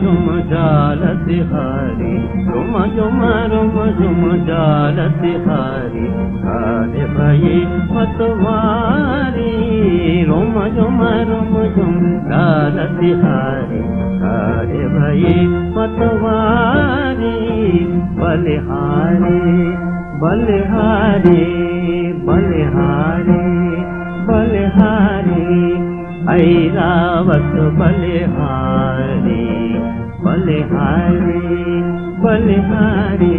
झुम जाल तिहारी अरे भाई मतवारी अरे भाई मतवारी बलिहारी बलिहारी बलिहारी बलिहारी ऐरावत बलिहारी बलिहारी बलिहारी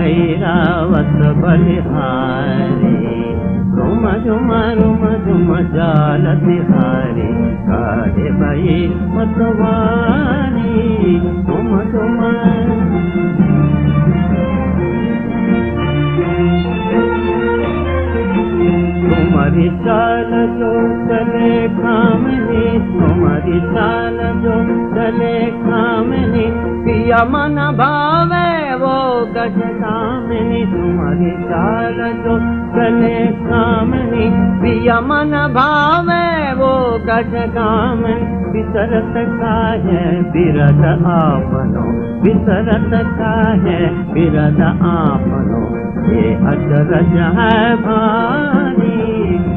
ऐरावत बलिहारी। रुम झुम रुम झुम जाल तिहारी कारे भाई मतवारी चाल जो चले खामनी तुम्हारी चाल जो चले खामनी पिया मन भावे वो गज कामनी तुम्हारी चाल जो चले खामनी पिया मन भावे वो गज कामनी विसरत का है बिरद आपनो। विसरत का है बिरद आपनो ये अचरज है भारी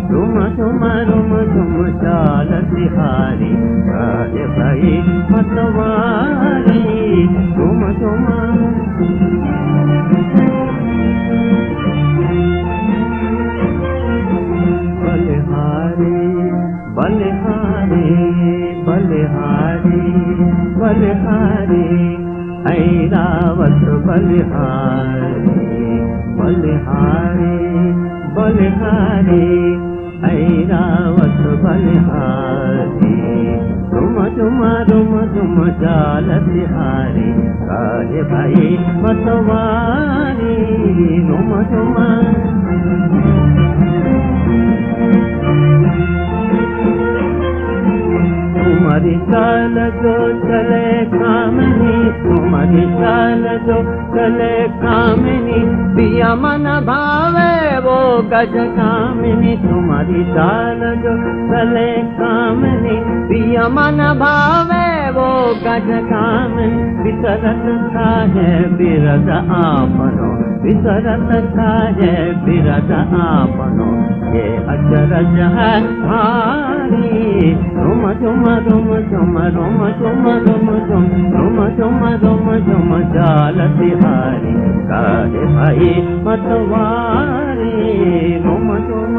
तुम तुम रुम तुम चाल तिहारी अरे भाई मतवारी तुम तुम बलिहारी बलिहारी बलिहारी बलिहारी ऐरावत बलिहारी बलिहारी बलिहारी माल सिहारी कारे भाई मारी म तुम्हारी चाल जो चले कामनी तुम्हारी चाल जो चले कामनी, पिया मन भावे वो गज कामनी तुम्हारी चाल जो चले कामनी, पिया मन भावे वो गज कामनी। विसरत का है बिरद आपनो, विसरत का है बिरद आपनो। ये अचरज है रुम झुम रुम रुम रुम रुम रुम झुम जाल तिहारी काहे भाई मतवारी रुम झुम